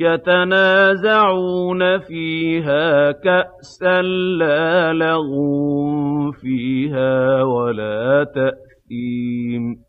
يَتَنَازَعُونَ فِيهَا كَأْسًا لَّا لَغْوٌ فِيهَا وَلَا تَأْثِيمٌ.